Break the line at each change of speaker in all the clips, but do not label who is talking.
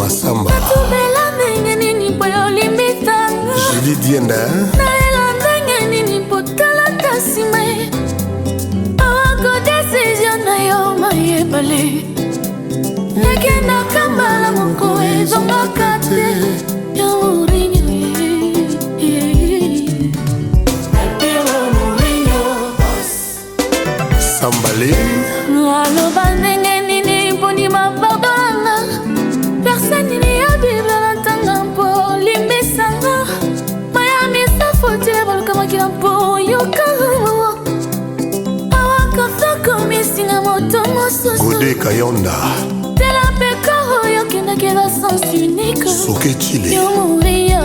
mwasambatumbela
ndenge nini mpo yo olimbitanga
juli dienda eh?
nayela ndenge nini mpo talata nsima awako desizio na yo mayebale ekendaka mbala moko ezongaka te yango sambale aloba ndenge gode kayonda tela peka oyo okendaki la sens unique soke chile yo morio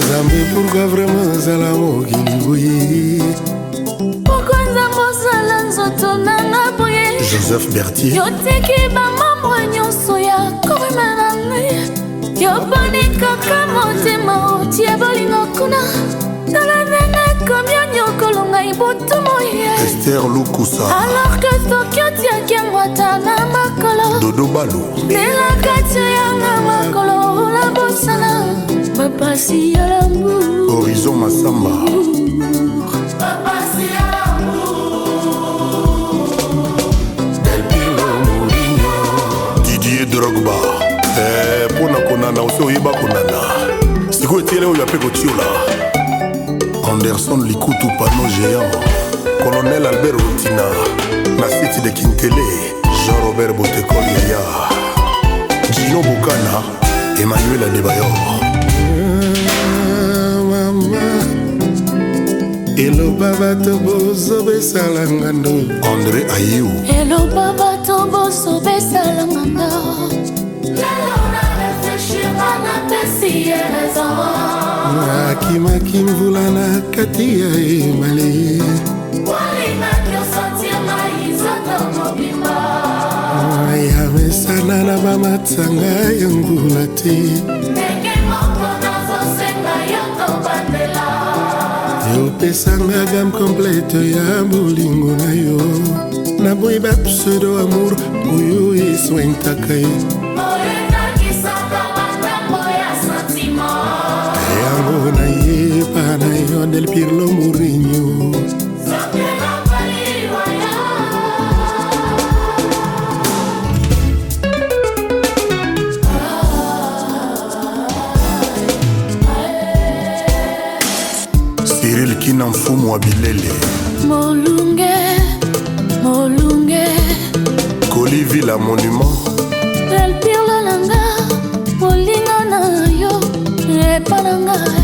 nzambe pourkui vraiment azala mokili boye
pourkui nzambe ozala nzoto nanga boye
joseph bertier
yotiki bamambre nyonso ya korumana yo boni kaka kuna tala ndenge ekomi onyokolo ngai butu moyeester lukusa alarke soki otiaki yango ata na makolo dodo balo melakati yanga makolo labosana bapasi ya lambu
horizon masamba didier drogba mpo eh, na konana osi oyeba konana sikoyo etiele oyo ape kotiola anderson likutu pano géant colonel albert rotina na siti de kintele jean robert botekol yaya gino bokana emmanuel adebayor eloba bato bozo besalanga ndo andré ayiu
eloba bato bozo besala
akimaki mvula na kati ya emale ya mesana na bamatsanga ya ngula te opesanga gam komplete ya bolingo na yo naboyi bapseudo amour oyo eswentaka ye Mourinho del Pirlo Mourinho Cyril kina mfumu wa bilele
Molunge, Molunge
Kolivila monument
Del Pirlo nanga, Molinga na yo, Epa nanga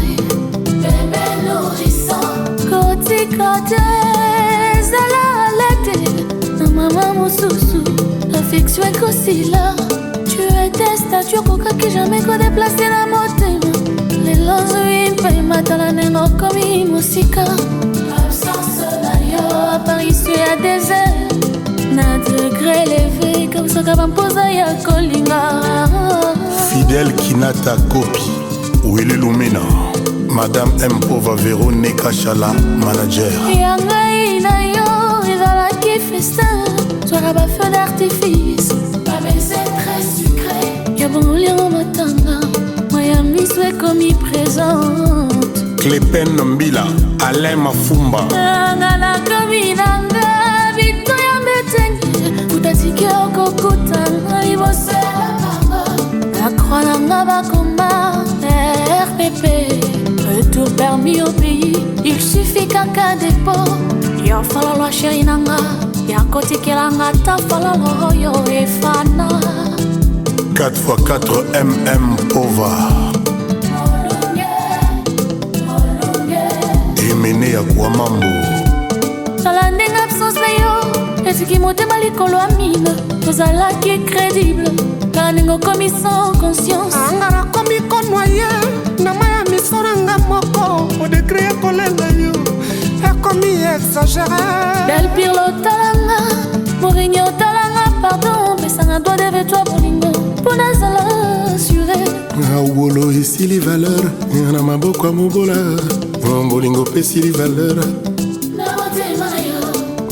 esika te ezala ala te na mama mosusu afektio ekosila tu ete statu okokaki jamai kodeplace na motema lelo zwi mpe matala ndenge okomi mosika absence na yo aparisio ya desert na degre leve kausaka bampoza ya kolinga
fidel kinata kopi welelumina madame m ova veronika chala manager
ya ngai na yo ezalaki festin zwaka bafeu d'artifice babese très sucré ya bongoliango matanga maya miso ekomi présente
clépen mbila alain mafumba
nga nakomi na ngai komi yo pays il suffit kaka depo ya falalo ya sheri nanga ya kotikelanga ta falalo oyo efana
4x4 mm pova emene ya kwamambo
tala ndenge absence na yo etiki motema likolo ya mine tozalaki crédible kala ndenge okomi sans conscience anga nakomi konwaye liboso nanga moko odekri ekolela yo ekomi exagere delpir lotalanga moringi otalanga pardon pesanga doi devetoi bolingo mpo nazala sure
awolo esili valeur na maboko ya mobola bolingo mpe esili valeur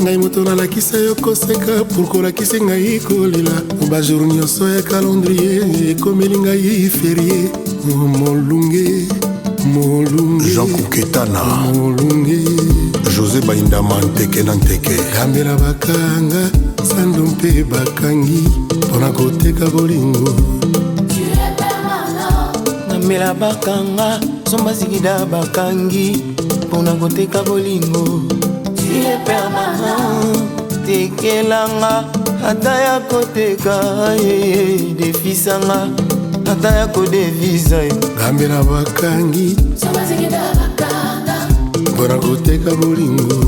ngai moto nalakisa yo koseka pour kolakisi ngai kolela bajour nyonso ya calendrier ekomeli ngai ferie molunge jean kuketana josé baindama nteke na nteke kambela bakanga sando mpe bakangi mpona koteka bolingo namela bakanga somba sikida bakangi mpona koteka bolingo tekelanga ata ya koteka defisanga tata ya kodevisa ye ngambe na bakangi mpona koteka bolingo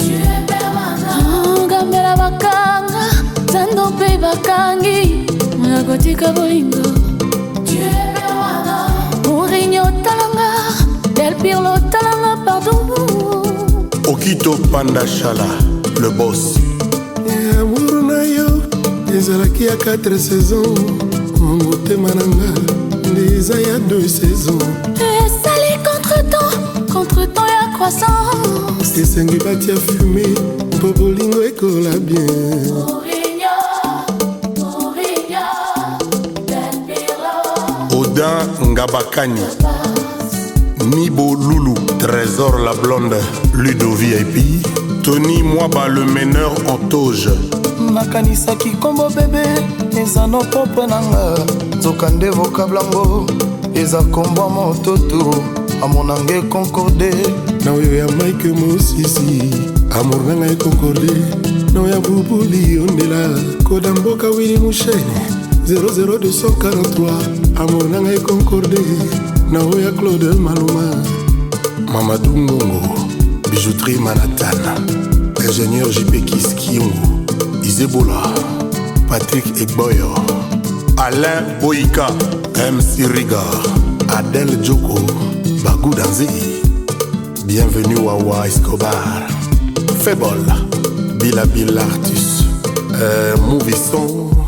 ah, ngambela bakanga zando mpe bakangi mpona kotika bolingo morinyo otalanga delpir lotalanga pardon
okito panda shala le bos amor na yo ezalaki ya 4 saison motema na nga nde eza ya deux saison
esali contretemps contretemps ya croissance
esengi batia fume mpo bolingo ekola bien Odin Ngabakani Nibo Loulou Trésor la blonde Ludo VIP Tony Moaba le meneur en toge nakanisaki nkombo bebe eza no propre nanga nzoka nde vokablango eza kombwa mototu amonanga ekonkorde na oyo ya maike mosisi amour na ngai ekonkorde na oyo ya bubuli ondela koda mboka wili mushene 00243 amour na ngai ekonkorde na oyo ya claude maluma mamadou ngongo bijouterie manatana ingénieur jp kiskiongo Izebola, Patrick Egboyo, Alain Boika, M. Siriga, Adèle Djoko, Bagou Danzi. Bienvenue Wawa Escobar, Febol, Bila Bilartus, euh, Mouvisson.